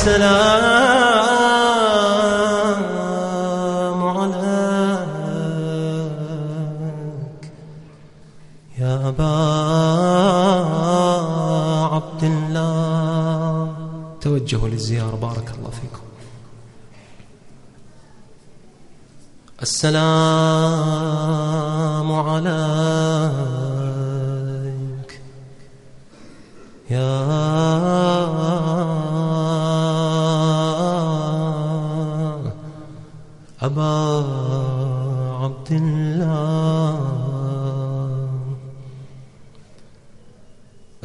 السلام عليك. يا أبا عبد الله. توجهوا للزيارة بارك الله فيكم. السلام عليك.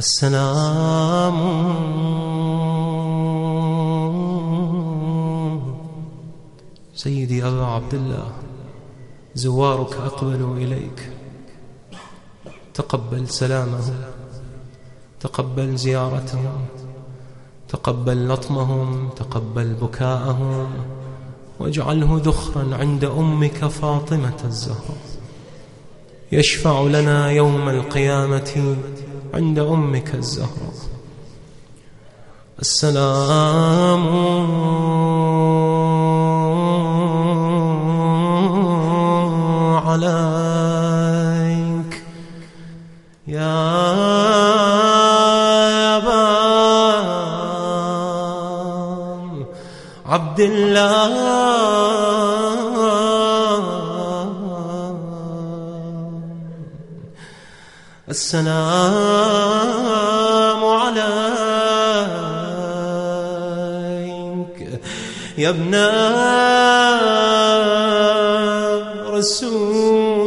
السلام. سيدي أبا عبد الله زوارك أقبلوا إليك. تقبل سلامهم تقبل زيارتهم تقبل لطمهم تقبل بكاءهم واجعله ذخرا عند أمك فاطمة الزهراء يشفع لنا يوم القيامة عند أمك الزهراء السلام. عليك. يا عبد الله. السلام عليك يا ابن رسول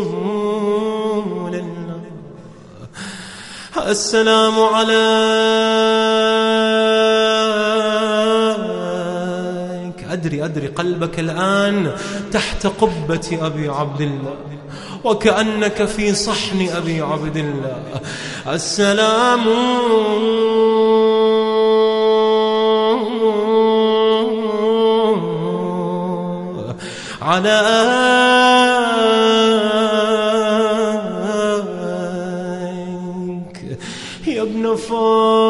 الله. السلام عليك أدري أدري قلبك الآن تحت قبة أبي عبد الله وكأنك في صحن أبي عبد الله. السلام. عليك يا ابن فاطمة.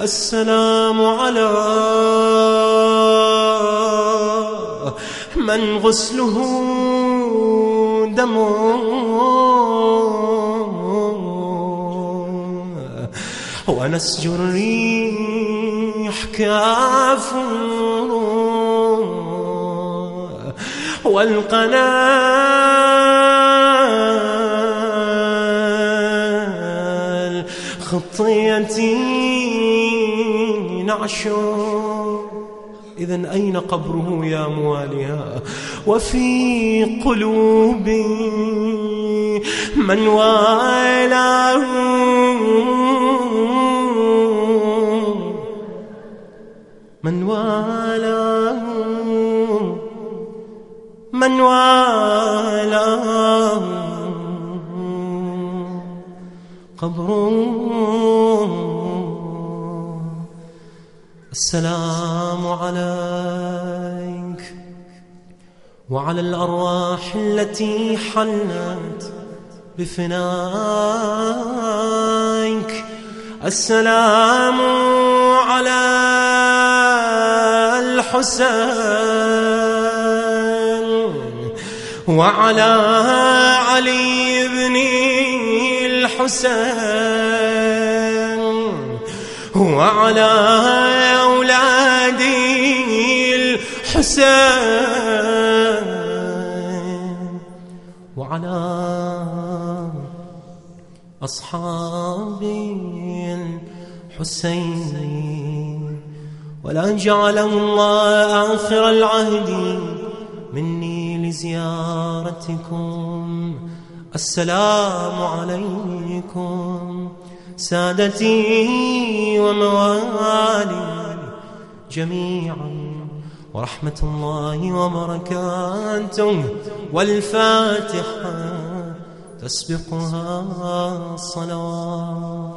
السلام على من غسله دم. ونسج الريح كافور. والقنال خطيتي. نعشو. إذا أين قبره يا مواليها وفي قلوبي من والاه. من والاه. من والاه. قبره السلام عليك وعلى الأرواح التي حلت بفنائك. السلام على الحسين وعلى علي بن الحسين وعلى الحسين وعلى أصحاب الحسين ولا جعله الله آخر العهد مني لزيارتكم السلام عليكم سادتي وموالي جميعا. ورحمة الله وبركاته. والفاتحة تسبقها الصلوات